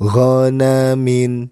ghanamin